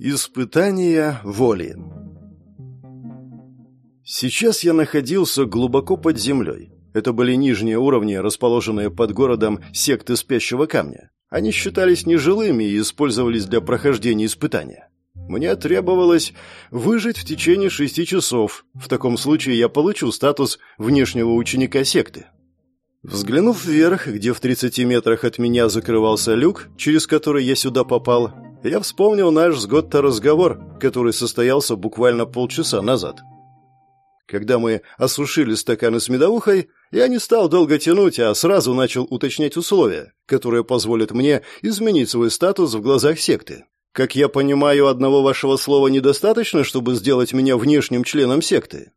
Испытание воли Сейчас я находился глубоко под землей. Это были нижние уровни, расположенные под городом секты спящего камня. Они считались нежилыми и использовались для прохождения испытания. Мне требовалось выжить в течение шести часов. В таком случае я получу статус внешнего ученика секты. Взглянув вверх, где в 30 метрах от меня закрывался люк, через который я сюда попал, я вспомнил наш с Готто разговор, который состоялся буквально полчаса назад. Когда мы осушили стаканы с медовухой, я не стал долго тянуть, а сразу начал уточнять условия, которые позволят мне изменить свой статус в глазах секты. Как я понимаю, одного вашего слова недостаточно, чтобы сделать меня внешним членом секты.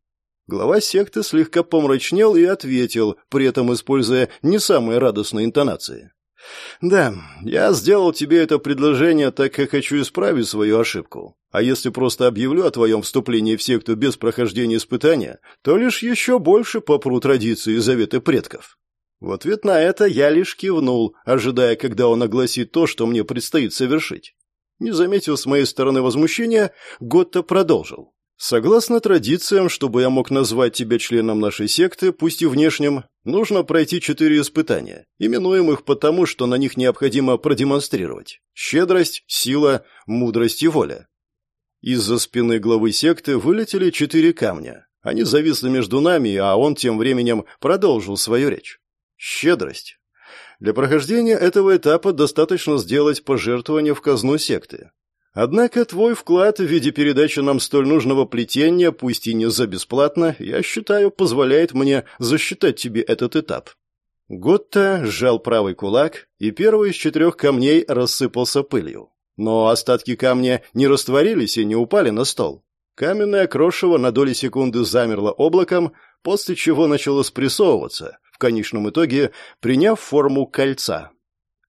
Глава секты слегка помрачнел и ответил, при этом используя не самые радостные интонации. «Да, я сделал тебе это предложение, так как хочу исправить свою ошибку. А если просто объявлю о твоем вступлении в секту без прохождения испытания, то лишь еще больше попру традиции и заветы предков». В ответ на это я лишь кивнул, ожидая, когда он огласит то, что мне предстоит совершить. Не заметив с моей стороны возмущения, Готто продолжил. Согласно традициям, чтобы я мог назвать тебя членом нашей секты, пусть и внешним, нужно пройти четыре испытания, именуемых потому, что на них необходимо продемонстрировать щедрость, сила, мудрость и воля. Из-за спины главы секты вылетели четыре камня. Они зависли между нами, а он тем временем продолжил свою речь. Щедрость. Для прохождения этого этапа достаточно сделать пожертвование в казну секты. Однако твой вклад в виде передачи нам столь нужного плетения, пусть и не за бесплатно, я считаю, позволяет мне засчитать тебе этот этап. Готта сжал правый кулак, и первый из четырех камней рассыпался пылью. Но остатки камня не растворились и не упали на стол. Каменное крошево на доли секунды замерло облаком, после чего начало спрессовываться, в конечном итоге приняв форму кольца.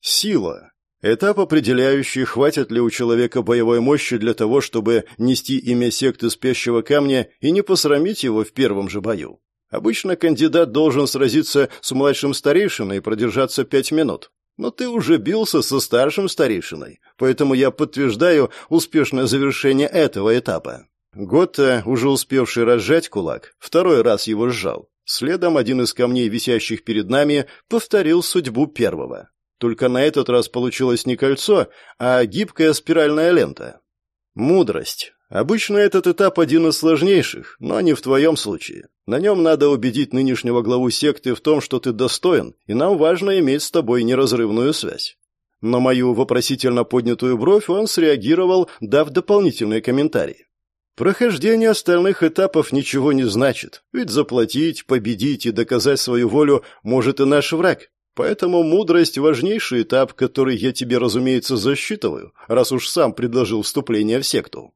Сила, Этап, определяющий, хватит ли у человека боевой мощи для того, чтобы нести имя секты спящего камня и не посрамить его в первом же бою. Обычно кандидат должен сразиться с младшим старейшиной и продержаться пять минут. Но ты уже бился со старшим старейшиной, поэтому я подтверждаю успешное завершение этого этапа. Готта, уже успевший разжать кулак, второй раз его сжал. Следом один из камней, висящих перед нами, повторил судьбу первого. Только на этот раз получилось не кольцо, а гибкая спиральная лента. Мудрость. Обычно этот этап один из сложнейших, но не в твоем случае. На нем надо убедить нынешнего главу секты в том, что ты достоин, и нам важно иметь с тобой неразрывную связь. На мою вопросительно поднятую бровь он среагировал, дав дополнительные комментарии. Прохождение остальных этапов ничего не значит, ведь заплатить, победить и доказать свою волю может и наш враг. Поэтому мудрость – важнейший этап, который я тебе, разумеется, засчитываю, раз уж сам предложил вступление в секту».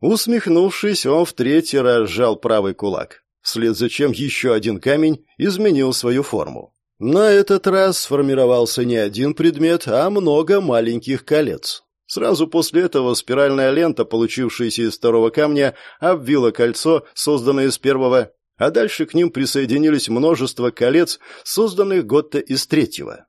Усмехнувшись, он в третий раз сжал правый кулак, вслед за чем еще один камень изменил свою форму. На этот раз сформировался не один предмет, а много маленьких колец. Сразу после этого спиральная лента, получившаяся из второго камня, обвила кольцо, созданное из первого, а дальше к ним присоединились множество колец, созданных Готто из третьего.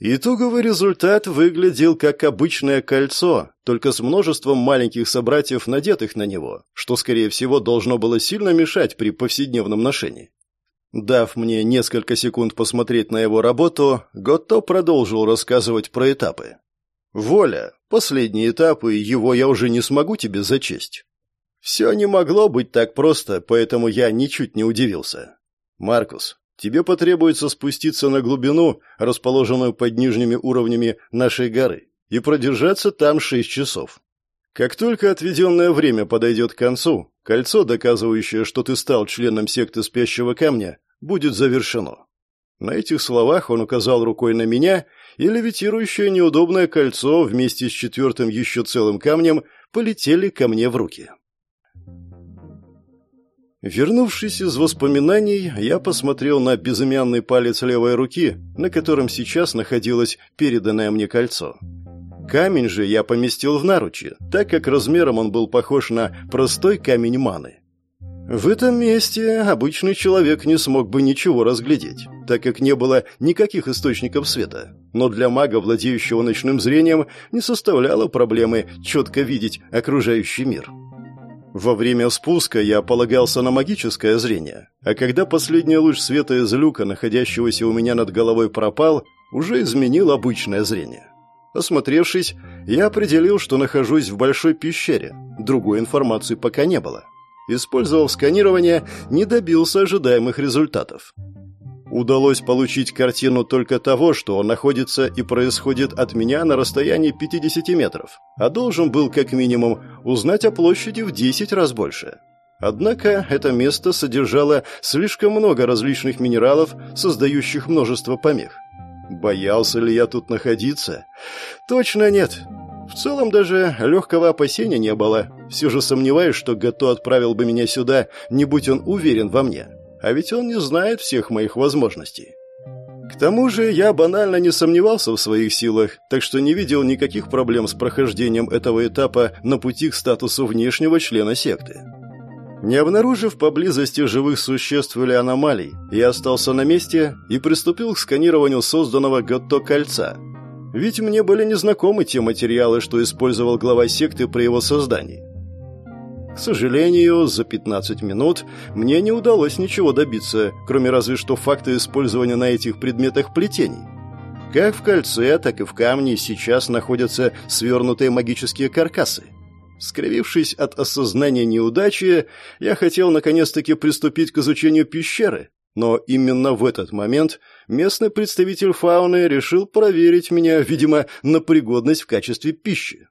Итоговый результат выглядел как обычное кольцо, только с множеством маленьких собратьев, надетых на него, что, скорее всего, должно было сильно мешать при повседневном ношении. Дав мне несколько секунд посмотреть на его работу, Готто продолжил рассказывать про этапы. «Воля. Последний этап, и его я уже не смогу тебе зачесть. Все не могло быть так просто, поэтому я ничуть не удивился. «Маркус, тебе потребуется спуститься на глубину, расположенную под нижними уровнями нашей горы, и продержаться там шесть часов. Как только отведенное время подойдет к концу, кольцо, доказывающее, что ты стал членом секты спящего камня, будет завершено». На этих словах он указал рукой на меня, и левитирующее неудобное кольцо вместе с четвертым еще целым камнем полетели ко мне в руки. Вернувшись из воспоминаний, я посмотрел на безымянный палец левой руки, на котором сейчас находилось переданное мне кольцо. Камень же я поместил в наручи, так как размером он был похож на простой камень маны. В этом месте обычный человек не смог бы ничего разглядеть. так как не было никаких источников света. Но для мага, владеющего ночным зрением, не составляло проблемы четко видеть окружающий мир. Во время спуска я полагался на магическое зрение, а когда последний луч света из люка, находящегося у меня над головой, пропал, уже изменил обычное зрение. Осмотревшись, я определил, что нахожусь в большой пещере. Другой информации пока не было. Использовав сканирование, не добился ожидаемых результатов. Удалось получить картину только того, что он находится и происходит от меня на расстоянии 50 метров, а должен был как минимум узнать о площади в 10 раз больше. Однако это место содержало слишком много различных минералов, создающих множество помех. Боялся ли я тут находиться? Точно нет. В целом даже легкого опасения не было. Все же сомневаюсь, что Гато отправил бы меня сюда, не будь он уверен во мне. А ведь он не знает всех моих возможностей. К тому же я банально не сомневался в своих силах, так что не видел никаких проблем с прохождением этого этапа на пути к статусу внешнего члена секты. Не обнаружив поблизости живых существ или аномалий, я остался на месте и приступил к сканированию созданного Готто кольца. Ведь мне были незнакомы те материалы, что использовал глава секты при его создании. К сожалению, за 15 минут мне не удалось ничего добиться, кроме разве что факта использования на этих предметах плетений. Как в кольце, так и в камне сейчас находятся свернутые магические каркасы. Скривившись от осознания неудачи, я хотел наконец-таки приступить к изучению пещеры, но именно в этот момент местный представитель фауны решил проверить меня, видимо, на пригодность в качестве пищи.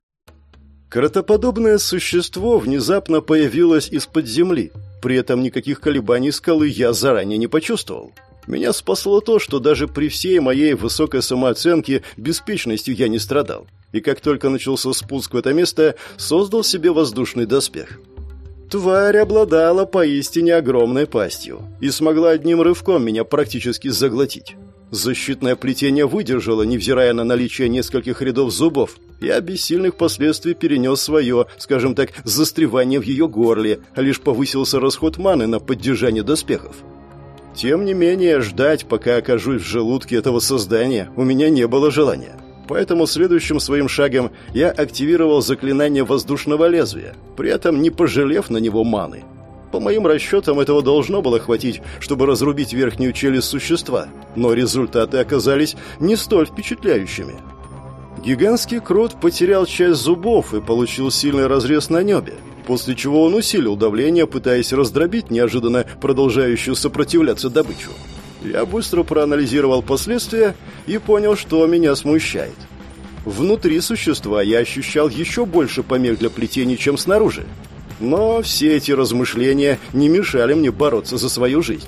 Кротоподобное существо внезапно появилось из-под земли, при этом никаких колебаний скалы я заранее не почувствовал. Меня спасло то, что даже при всей моей высокой самооценке беспечностью я не страдал и как только начался спуск в это место, создал себе воздушный доспех. Тварь обладала поистине огромной пастью и смогла одним рывком меня практически заглотить. Защитное плетение выдержало, невзирая на наличие нескольких рядов зубов. Я без сильных последствий перенес свое, скажем так, застревание в ее горле, а лишь повысился расход маны на поддержание доспехов. Тем не менее, ждать, пока окажусь в желудке этого создания, у меня не было желания. Поэтому следующим своим шагом я активировал заклинание воздушного лезвия, при этом не пожалев на него маны. По моим расчетам, этого должно было хватить, чтобы разрубить верхнюю челюсть существа, но результаты оказались не столь впечатляющими. Гигантский крот потерял часть зубов и получил сильный разрез на небе, после чего он усилил давление, пытаясь раздробить неожиданно продолжающую сопротивляться добычу. Я быстро проанализировал последствия и понял, что меня смущает. Внутри существа я ощущал еще больше помех для плетений, чем снаружи. Но все эти размышления не мешали мне бороться за свою жизнь.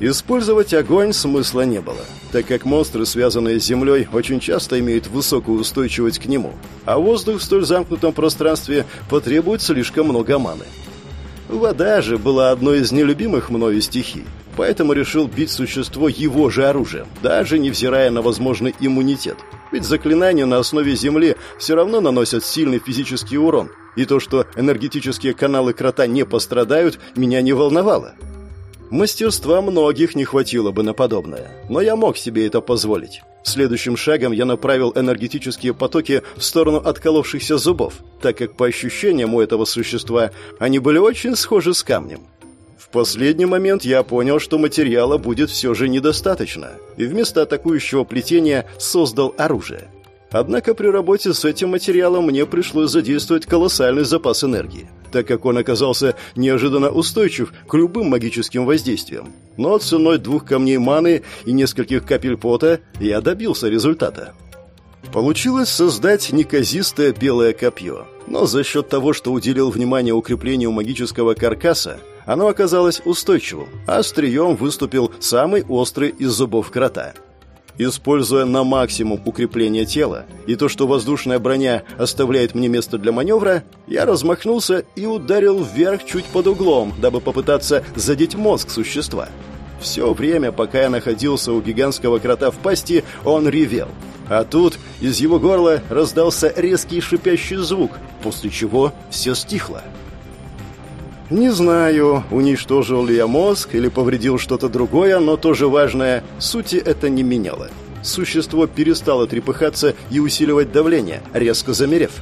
Использовать огонь смысла не было, так как монстры, связанные с землей, очень часто имеют высокую устойчивость к нему, а воздух в столь замкнутом пространстве потребует слишком много маны. Вода же была одной из нелюбимых мною стихий, поэтому решил бить существо его же оружием, даже невзирая на возможный иммунитет. Ведь заклинания на основе земли все равно наносят сильный физический урон, и то, что энергетические каналы крота не пострадают, меня не волновало. Мастерства многих не хватило бы на подобное, но я мог себе это позволить. Следующим шагом я направил энергетические потоки в сторону отколовшихся зубов, так как по ощущениям у этого существа они были очень схожи с камнем. В последний момент я понял, что материала будет все же недостаточно, и вместо атакующего плетения создал оружие. Однако при работе с этим материалом мне пришлось задействовать колоссальный запас энергии, так как он оказался неожиданно устойчив к любым магическим воздействиям. Но ценой двух камней маны и нескольких капель пота я добился результата. Получилось создать неказистое белое копье, но за счет того, что уделил внимание укреплению магического каркаса, оно оказалось устойчивым, а острием выступил самый острый из зубов крота – Используя на максимум укрепление тела и то, что воздушная броня оставляет мне место для маневра, я размахнулся и ударил вверх чуть под углом, дабы попытаться задеть мозг существа. Все время, пока я находился у гигантского крота в пасти, он ревел. А тут из его горла раздался резкий шипящий звук, после чего все стихло. Не знаю, уничтожил ли я мозг или повредил что-то другое, но тоже важное, сути это не меняло. Существо перестало трепыхаться и усиливать давление, резко замерев.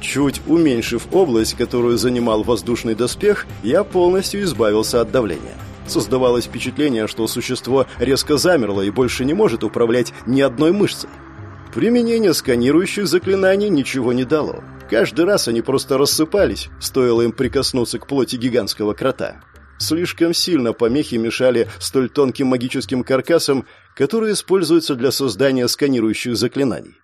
Чуть уменьшив область, которую занимал воздушный доспех, я полностью избавился от давления. Создавалось впечатление, что существо резко замерло и больше не может управлять ни одной мышцей. Применение сканирующих заклинаний ничего не дало. Каждый раз они просто рассыпались, стоило им прикоснуться к плоти гигантского крота. Слишком сильно помехи мешали столь тонким магическим каркасам, которые используются для создания сканирующих заклинаний.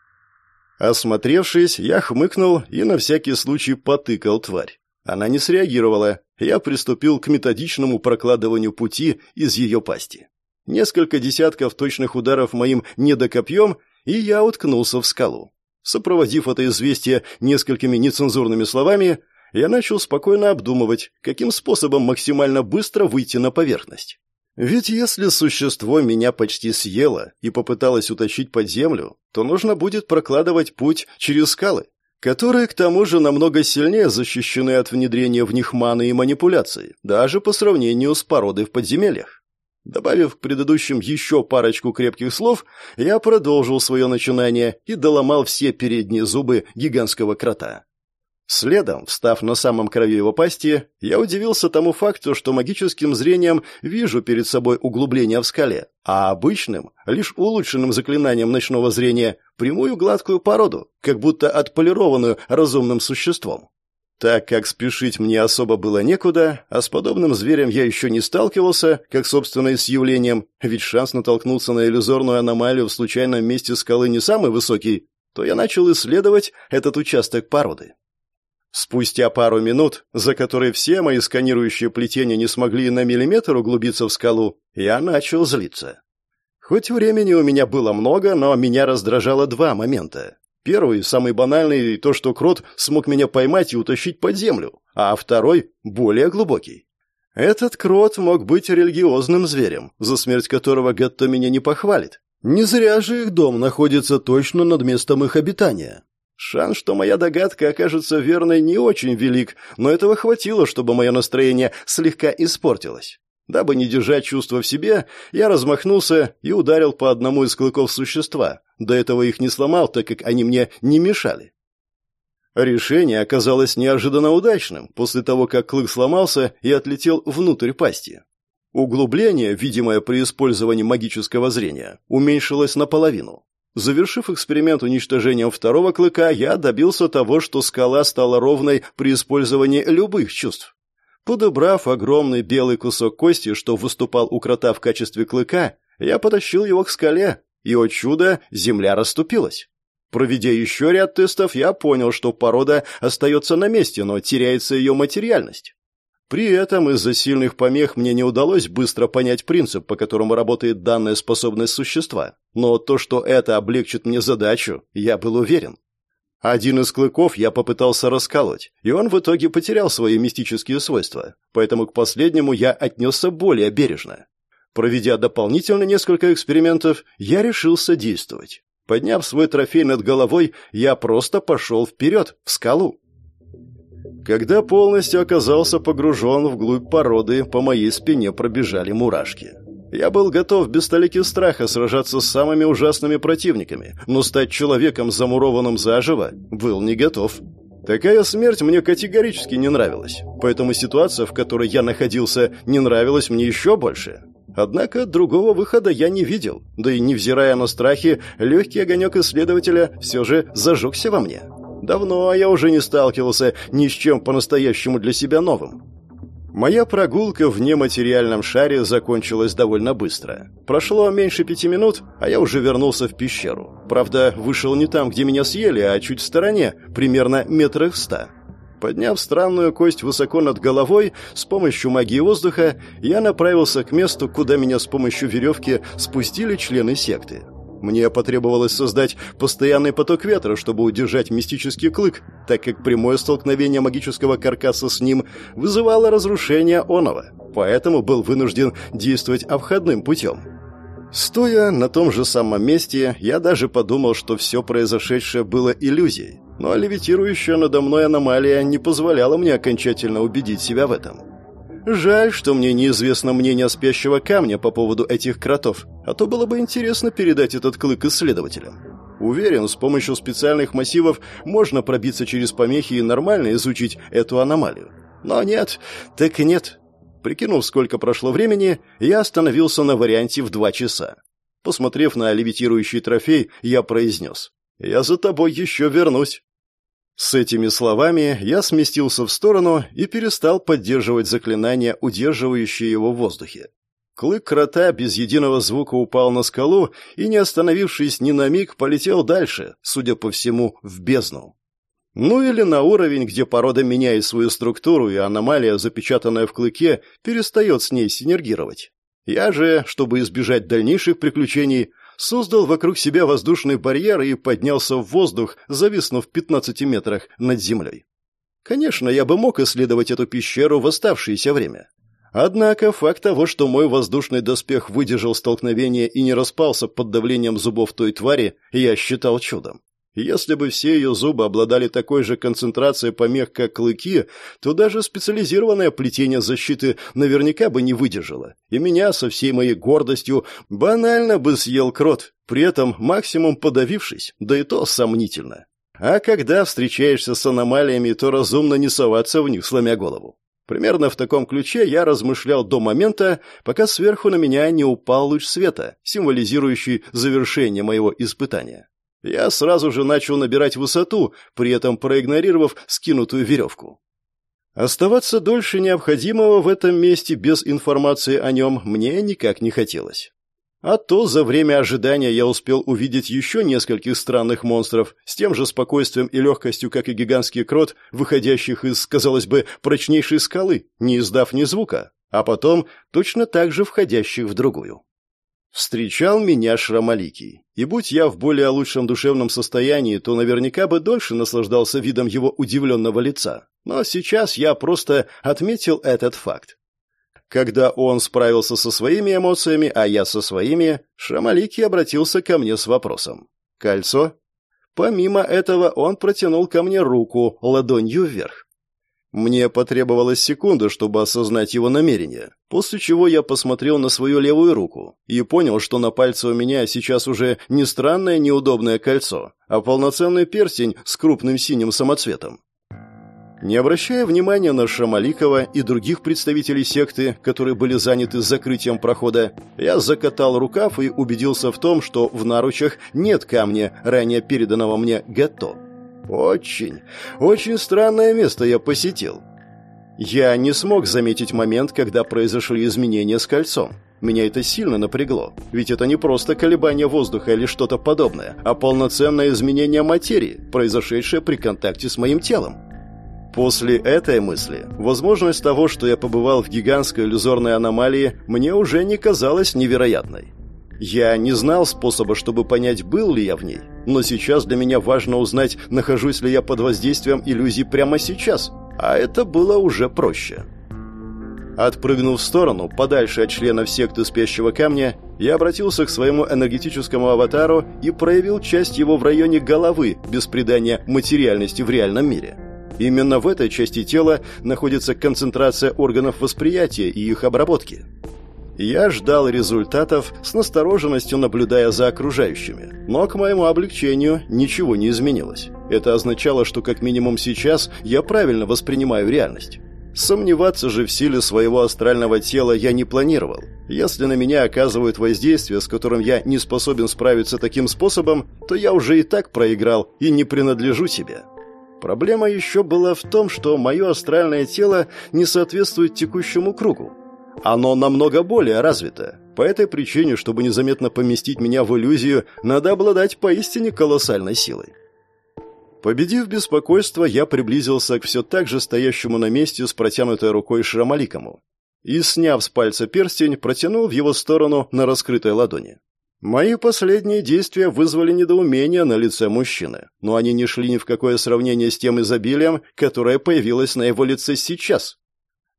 Осмотревшись, я хмыкнул и на всякий случай потыкал тварь. Она не среагировала. Я приступил к методичному прокладыванию пути из ее пасти. Несколько десятков точных ударов моим недокопьем, и я уткнулся в скалу. Сопроводив это известие несколькими нецензурными словами, я начал спокойно обдумывать, каким способом максимально быстро выйти на поверхность. Ведь если существо меня почти съело и попыталось утащить под землю, то нужно будет прокладывать путь через скалы, которые, к тому же, намного сильнее защищены от внедрения в них маны и манипуляций, даже по сравнению с породой в подземельях. Добавив к предыдущим еще парочку крепких слов, я продолжил свое начинание и доломал все передние зубы гигантского крота. Следом, встав на самом краю его пасти, я удивился тому факту, что магическим зрением вижу перед собой углубление в скале, а обычным, лишь улучшенным заклинанием ночного зрения, прямую гладкую породу, как будто отполированную разумным существом. Так как спешить мне особо было некуда, а с подобным зверем я еще не сталкивался, как, собственно, и с явлением, ведь шанс натолкнуться на иллюзорную аномалию в случайном месте скалы не самый высокий, то я начал исследовать этот участок породы. Спустя пару минут, за которые все мои сканирующие плетения не смогли на миллиметр углубиться в скалу, я начал злиться. Хоть времени у меня было много, но меня раздражало два момента. Первый, самый банальный, то, что Крот смог меня поймать и утащить под землю, а второй, более глубокий. Этот Крот мог быть религиозным зверем, за смерть которого Гетто меня не похвалит. Не зря же их дом находится точно над местом их обитания. Шанс, что моя догадка окажется верной, не очень велик, но этого хватило, чтобы мое настроение слегка испортилось. Дабы не держать чувства в себе, я размахнулся и ударил по одному из клыков существа. До этого их не сломал, так как они мне не мешали. Решение оказалось неожиданно удачным, после того, как клык сломался и отлетел внутрь пасти. Углубление, видимое при использовании магического зрения, уменьшилось наполовину. Завершив эксперимент уничтожением второго клыка, я добился того, что скала стала ровной при использовании любых чувств. Подобрав огромный белый кусок кости, что выступал у крота в качестве клыка, я потащил его к скале, и, о чудо, земля расступилась. Проведя еще ряд тестов, я понял, что порода остается на месте, но теряется ее материальность. При этом из-за сильных помех мне не удалось быстро понять принцип, по которому работает данная способность существа. Но то, что это облегчит мне задачу, я был уверен. Один из клыков я попытался расколоть, и он в итоге потерял свои мистические свойства, поэтому к последнему я отнесся более бережно. Проведя дополнительно несколько экспериментов, я решился действовать. Подняв свой трофей над головой, я просто пошел вперед, в скалу. Когда полностью оказался погружен вглубь породы, по моей спине пробежали мурашки. Я был готов без столики страха сражаться с самыми ужасными противниками, но стать человеком, замурованным заживо, был не готов. Такая смерть мне категорически не нравилась, поэтому ситуация, в которой я находился, не нравилась мне еще больше. Однако другого выхода я не видел, да и невзирая на страхи, легкий огонек исследователя все же зажегся во мне. Давно я уже не сталкивался ни с чем по-настоящему для себя новым. Моя прогулка в нематериальном шаре закончилась довольно быстро. Прошло меньше пяти минут, а я уже вернулся в пещеру. Правда, вышел не там, где меня съели, а чуть в стороне, примерно метрах в ста. Подняв странную кость высоко над головой, с помощью магии воздуха, я направился к месту, куда меня с помощью веревки спустили члены секты. Мне потребовалось создать постоянный поток ветра, чтобы удержать мистический клык, так как прямое столкновение магического каркаса с ним вызывало разрушение оного. Поэтому был вынужден действовать обходным путем. Стоя на том же самом месте, я даже подумал, что все произошедшее было иллюзией. Но левитирующая надо мной аномалия не позволяла мне окончательно убедить себя в этом. Жаль, что мне неизвестно мнение спящего камня по поводу этих кротов, а то было бы интересно передать этот клык исследователям. Уверен, с помощью специальных массивов можно пробиться через помехи и нормально изучить эту аномалию. Но нет, так и нет. Прикинув, сколько прошло времени, я остановился на варианте в два часа. Посмотрев на левитирующий трофей, я произнес. «Я за тобой еще вернусь». С этими словами я сместился в сторону и перестал поддерживать заклинание, удерживающее его в воздухе. Клык крота без единого звука упал на скалу и, не остановившись ни на миг, полетел дальше, судя по всему, в бездну. Ну или на уровень, где порода меняет свою структуру, и аномалия, запечатанная в клыке, перестает с ней синергировать. Я же, чтобы избежать дальнейших приключений, создал вокруг себя воздушный барьер и поднялся в воздух, зависнув в 15 метрах над землей. Конечно, я бы мог исследовать эту пещеру в оставшееся время. Однако факт того, что мой воздушный доспех выдержал столкновение и не распался под давлением зубов той твари, я считал чудом. Если бы все ее зубы обладали такой же концентрацией помех, как клыки, то даже специализированное плетение защиты наверняка бы не выдержало, и меня со всей моей гордостью банально бы съел крот, при этом максимум подавившись, да и то сомнительно. А когда встречаешься с аномалиями, то разумно не соваться в них, сломя голову. Примерно в таком ключе я размышлял до момента, пока сверху на меня не упал луч света, символизирующий завершение моего испытания. Я сразу же начал набирать высоту, при этом проигнорировав скинутую веревку. Оставаться дольше необходимого в этом месте без информации о нем мне никак не хотелось. А то за время ожидания я успел увидеть еще нескольких странных монстров с тем же спокойствием и легкостью, как и гигантский крот, выходящих из, казалось бы, прочнейшей скалы, не издав ни звука, а потом точно так же входящих в другую. Встречал меня Шрамаликий, и будь я в более лучшем душевном состоянии, то наверняка бы дольше наслаждался видом его удивленного лица. Но сейчас я просто отметил этот факт. Когда он справился со своими эмоциями, а я со своими, Шрамаликий обратился ко мне с вопросом. «Кольцо?» Помимо этого он протянул ко мне руку ладонью вверх. Мне потребовалась секунда, чтобы осознать его намерение, после чего я посмотрел на свою левую руку и понял, что на пальце у меня сейчас уже не странное неудобное кольцо, а полноценный перстень с крупным синим самоцветом. Не обращая внимания на Шамаликова и других представителей секты, которые были заняты закрытием прохода, я закатал рукав и убедился в том, что в наручах нет камня, ранее переданного мне Гато. Очень, очень странное место я посетил. Я не смог заметить момент, когда произошли изменения с кольцом. Меня это сильно напрягло, ведь это не просто колебание воздуха или что-то подобное, а полноценное изменение материи, произошедшее при контакте с моим телом. После этой мысли, возможность того, что я побывал в гигантской иллюзорной аномалии, мне уже не казалась невероятной. Я не знал способа, чтобы понять, был ли я в ней, но сейчас для меня важно узнать, нахожусь ли я под воздействием иллюзий прямо сейчас, а это было уже проще. Отпрыгнув в сторону, подальше от членов секты спящего камня, я обратился к своему энергетическому аватару и проявил часть его в районе головы, без придания материальности в реальном мире. Именно в этой части тела находится концентрация органов восприятия и их обработки. Я ждал результатов с настороженностью, наблюдая за окружающими. Но к моему облегчению ничего не изменилось. Это означало, что как минимум сейчас я правильно воспринимаю реальность. Сомневаться же в силе своего астрального тела я не планировал. Если на меня оказывают воздействие, с которым я не способен справиться таким способом, то я уже и так проиграл и не принадлежу себе. Проблема еще была в том, что мое астральное тело не соответствует текущему кругу. Оно намного более развито. По этой причине, чтобы незаметно поместить меня в иллюзию, надо обладать поистине колоссальной силой. Победив беспокойство, я приблизился к все так же стоящему на месте с протянутой рукой Шрамаликому и, сняв с пальца перстень, протянул в его сторону на раскрытой ладони. Мои последние действия вызвали недоумение на лице мужчины, но они не шли ни в какое сравнение с тем изобилием, которое появилось на его лице сейчас.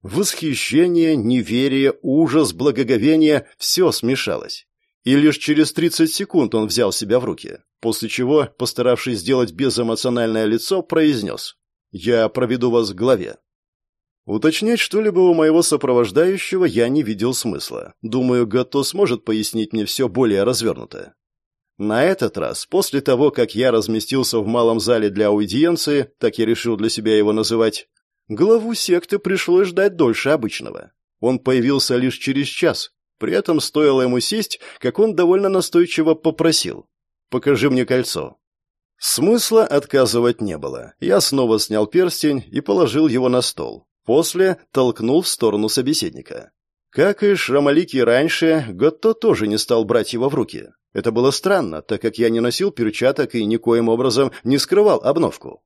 Восхищение, неверие, ужас, благоговение – все смешалось. И лишь через 30 секунд он взял себя в руки, после чего, постаравшись сделать безэмоциональное лицо, произнес «Я проведу вас к главе». Уточнять что-либо у моего сопровождающего я не видел смысла. Думаю, Гатто сможет пояснить мне все более развернуто. На этот раз, после того, как я разместился в малом зале для аудиенции, так я решил для себя его называть, главу секты пришлось ждать дольше обычного. Он появился лишь через час, при этом стоило ему сесть, как он довольно настойчиво попросил. «Покажи мне кольцо». Смысла отказывать не было. Я снова снял перстень и положил его на стол. После толкнул в сторону собеседника. Как и Шрамалики раньше, Готто тоже не стал брать его в руки. Это было странно, так как я не носил перчаток и никоим образом не скрывал обновку.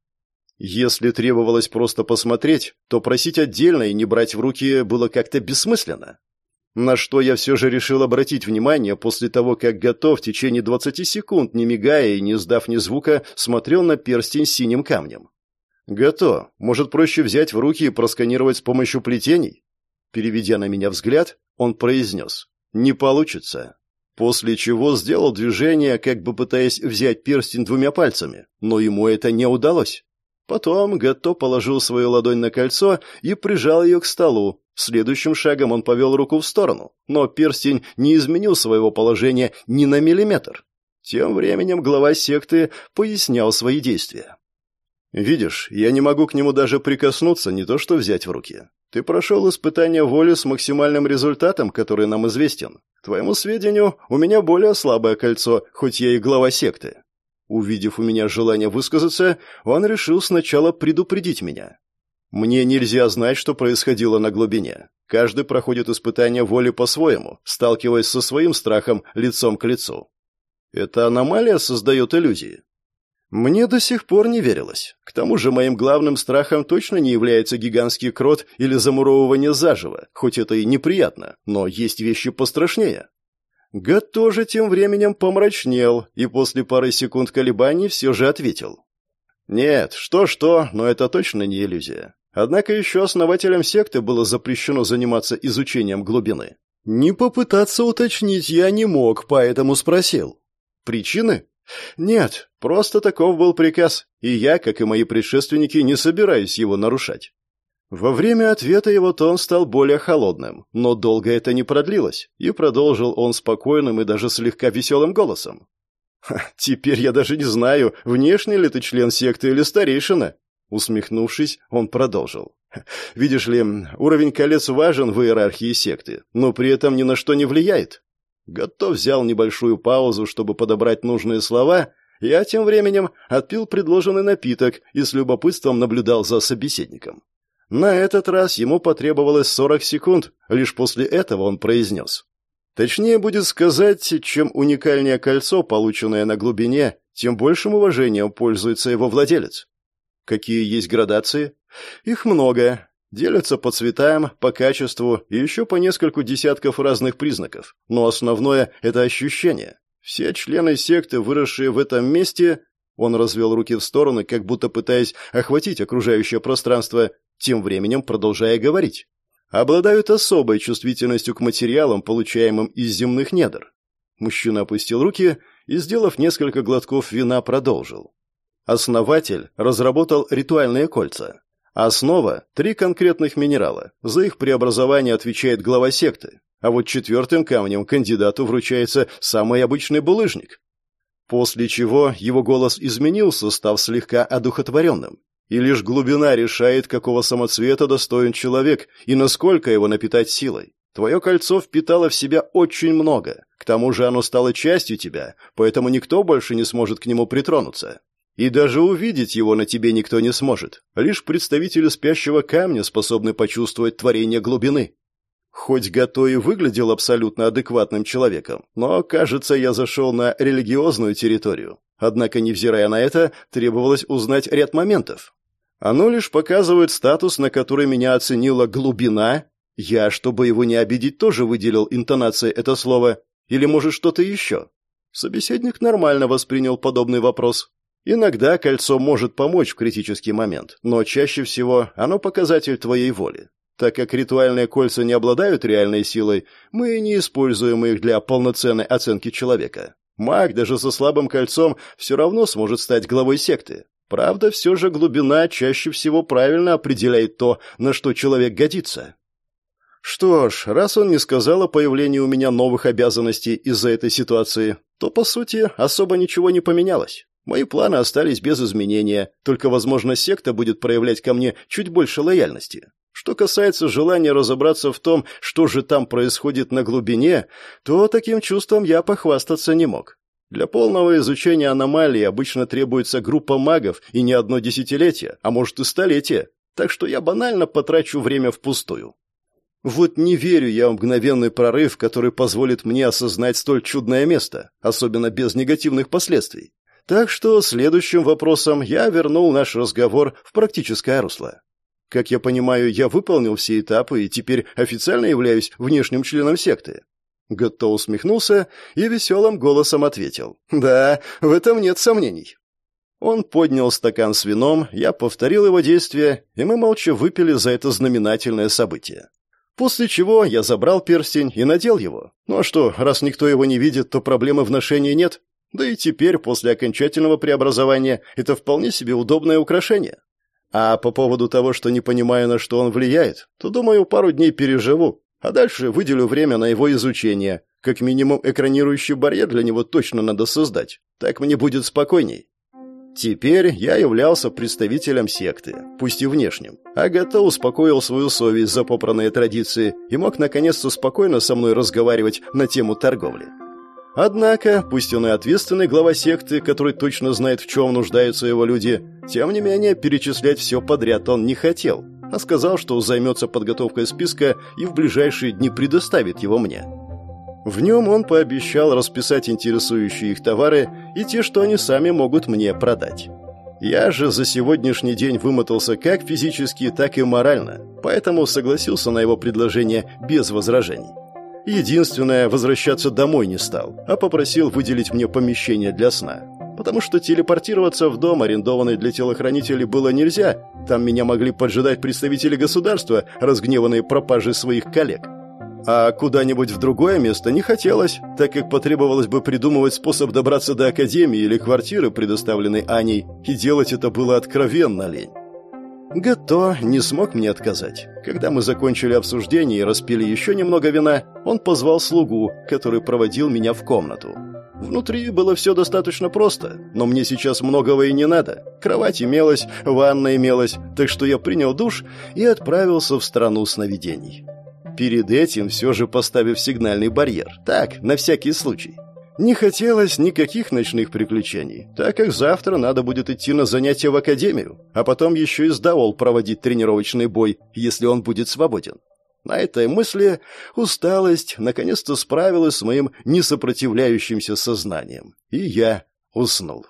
Если требовалось просто посмотреть, то просить отдельно и не брать в руки было как-то бессмысленно. На что я все же решил обратить внимание после того, как готов в течение 20 секунд, не мигая и не сдав ни звука, смотрел на перстень синим камнем. «Готов. Может, проще взять в руки и просканировать с помощью плетений?» Переведя на меня взгляд, он произнес. «Не получится». После чего сделал движение, как бы пытаясь взять перстень двумя пальцами, но ему это не удалось. Потом Гатто положил свою ладонь на кольцо и прижал ее к столу. Следующим шагом он повел руку в сторону, но перстень не изменил своего положения ни на миллиметр. Тем временем глава секты пояснял свои действия. «Видишь, я не могу к нему даже прикоснуться, не то что взять в руки. Ты прошел испытание воли с максимальным результатом, который нам известен. К твоему сведению, у меня более слабое кольцо, хоть я и глава секты. Увидев у меня желание высказаться, он решил сначала предупредить меня. Мне нельзя знать, что происходило на глубине. Каждый проходит испытание воли по-своему, сталкиваясь со своим страхом лицом к лицу. Эта аномалия создает иллюзии. Мне до сих пор не верилось. К тому же моим главным страхом точно не является гигантский крот или замуровывание заживо, хоть это и неприятно, но есть вещи пострашнее. Гад тоже тем временем помрачнел и после пары секунд колебаний все же ответил. «Нет, что-что, но это точно не иллюзия. Однако еще основателям секты было запрещено заниматься изучением глубины. Не попытаться уточнить я не мог, поэтому спросил. Причины? Нет, просто таков был приказ, и я, как и мои предшественники, не собираюсь его нарушать. Во время ответа его тон стал более холодным, но долго это не продлилось, и продолжил он спокойным и даже слегка веселым голосом. «Теперь я даже не знаю, внешний ли ты член секты или старейшина?» Усмехнувшись, он продолжил. «Видишь ли, уровень колец важен в иерархии секты, но при этом ни на что не влияет». Готов взял небольшую паузу, чтобы подобрать нужные слова, я тем временем отпил предложенный напиток и с любопытством наблюдал за собеседником. На этот раз ему потребовалось 40 секунд, лишь после этого он произнес. Точнее будет сказать, чем уникальнее кольцо, полученное на глубине, тем большим уважением пользуется его владелец. Какие есть градации? Их много. Делятся по цветам, по качеству и еще по нескольку десятков разных признаков. Но основное – это ощущение. Все члены секты, выросшие в этом месте, он развел руки в стороны, как будто пытаясь охватить окружающее пространство, тем временем продолжая говорить. Обладают особой чувствительностью к материалам, получаемым из земных недр. Мужчина опустил руки и, сделав несколько глотков вина, продолжил. Основатель разработал ритуальные кольца. Основа – три конкретных минерала. За их преобразование отвечает глава секты. А вот четвертым камнем кандидату вручается самый обычный булыжник. После чего его голос изменился, став слегка одухотворенным. И лишь глубина решает, какого самоцвета достоин человек и насколько его напитать силой. Твое кольцо впитало в себя очень много. К тому же оно стало частью тебя, поэтому никто больше не сможет к нему притронуться. И даже увидеть его на тебе никто не сможет. Лишь представители спящего камня способны почувствовать творение глубины. Хоть Гато и выглядел абсолютно адекватным человеком, но, кажется, я зашел на религиозную территорию. Однако, невзирая на это, требовалось узнать ряд моментов. Оно лишь показывает статус, на который меня оценила глубина. Я, чтобы его не обидеть, тоже выделил интонацией это слово. Или, может, что-то еще? Собеседник нормально воспринял подобный вопрос. Иногда кольцо может помочь в критический момент, но чаще всего оно показатель твоей воли. Так как ритуальные кольца не обладают реальной силой, мы не используем их для полноценной оценки человека. Маг даже со слабым кольцом все равно сможет стать главой секты. Правда, все же глубина чаще всего правильно определяет то, на что человек годится. Что ж, раз он не сказал о появлении у меня новых обязанностей из-за этой ситуации, то, по сути, особо ничего не поменялось. Мои планы остались без изменения, только, возможно, секта будет проявлять ко мне чуть больше лояльности. Что касается желания разобраться в том, что же там происходит на глубине, то таким чувством я похвастаться не мог. Для полного изучения аномалии обычно требуется группа магов и не одно десятилетие, а может и столетие, так что я банально потрачу время впустую. Вот не верю я в мгновенный прорыв, который позволит мне осознать столь чудное место, особенно без негативных последствий. Так что следующим вопросом я вернул наш разговор в практическое русло. Как я понимаю, я выполнил все этапы и теперь официально являюсь внешним членом секты. Гатто усмехнулся и веселым голосом ответил. «Да, в этом нет сомнений». Он поднял стакан с вином, я повторил его действия, и мы молча выпили за это знаменательное событие. После чего я забрал перстень и надел его. Ну а что, раз никто его не видит, то проблемы в ношении нет. Да и теперь, после окончательного преобразования, это вполне себе удобное украшение. А по поводу того, что не понимаю, на что он влияет, то, думаю, пару дней переживу, а дальше выделю время на его изучение. Как минимум, экранирующий барьер для него точно надо создать. Так мне будет спокойней. Теперь я являлся представителем секты, пусть и внешним. Агата успокоил свою совесть за попранные традиции и мог наконец-то спокойно со мной разговаривать на тему торговли. Однако, пусть он и ответственный глава секты, который точно знает, в чем нуждаются его люди, тем не менее перечислять все подряд он не хотел, а сказал, что займется подготовкой списка и в ближайшие дни предоставит его мне. В нем он пообещал расписать интересующие их товары и те, что они сами могут мне продать. Я же за сегодняшний день вымотался как физически, так и морально, поэтому согласился на его предложение без возражений. Единственное, возвращаться домой не стал, а попросил выделить мне помещение для сна. Потому что телепортироваться в дом, арендованный для телохранителей, было нельзя. Там меня могли поджидать представители государства, разгневанные пропажей своих коллег. А куда-нибудь в другое место не хотелось, так как потребовалось бы придумывать способ добраться до академии или квартиры, предоставленной Аней, и делать это было откровенно лень. Гато не смог мне отказать. Когда мы закончили обсуждение и распили еще немного вина, он позвал слугу, который проводил меня в комнату. Внутри было все достаточно просто, но мне сейчас многого и не надо. Кровать имелась, ванна имелась, так что я принял душ и отправился в страну сновидений. Перед этим все же поставив сигнальный барьер. Так, на всякий случай. Не хотелось никаких ночных приключений, так как завтра надо будет идти на занятия в академию, а потом еще и с Даол проводить тренировочный бой, если он будет свободен. На этой мысли усталость наконец-то справилась с моим несопротивляющимся сознанием, и я уснул.